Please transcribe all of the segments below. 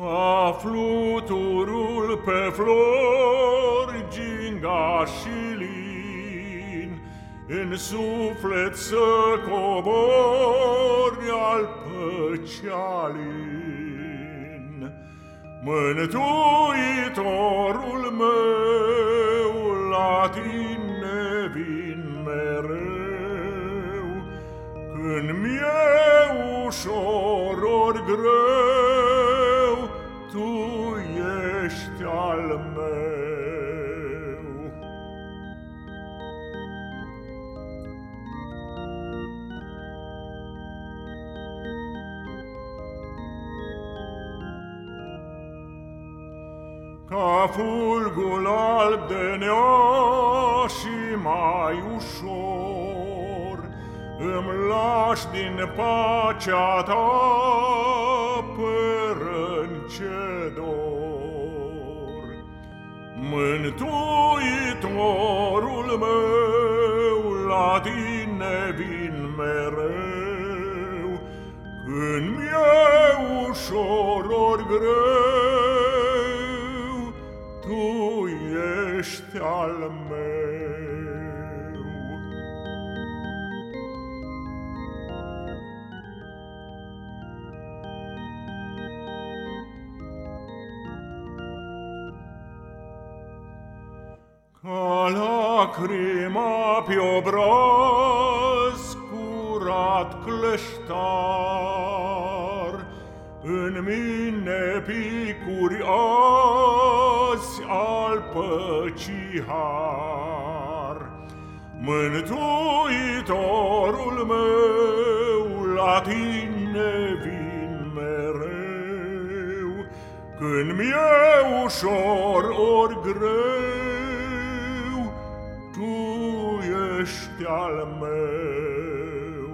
Ca fluturul pe flori, ginga și lin, În suflet să cobori al păcealin. Mântuitorul meu, la tine vin mereu, Când mi-e ușor ori greu, Ca fulgul alb de nea și mai ușor Îmi lași din pacea ta ce dor. Mântuitorul meu, la tine vin mereu, Când mi-e ușor ori greu, ești al meu. Ca lacrima pe obraz curat cleștar, În mine picuri azi al păcii har. Mântuitorul meu, la tine vin mereu, Când mi-e ușor ori greu, al meu.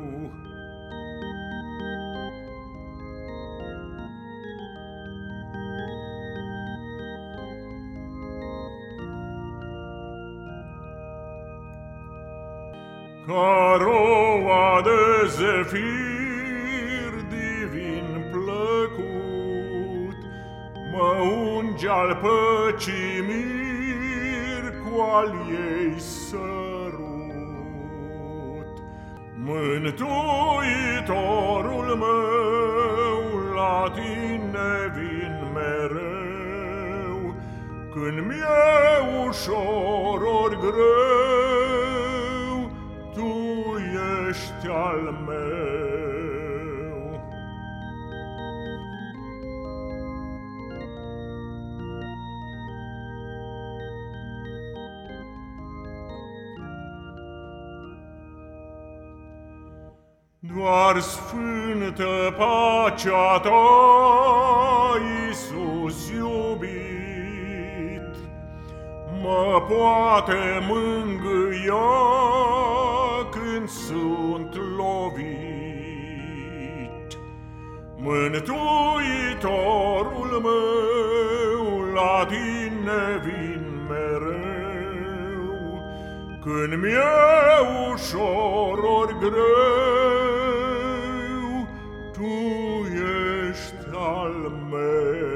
Ca roa de zefir divin plăcut, Mă unge al păcii mir cu al ei sărut. Mântuitorul meu, la tine vin mereu, Când mi-e ușor ori greu, ești al meu. Doar sfântă pacea ta, Iisus iubit, mă poate mângâia când sunt lovit. Mântuitorul meu, la tine vin mereu, Când mi-e ușor ori greu, ești al meu.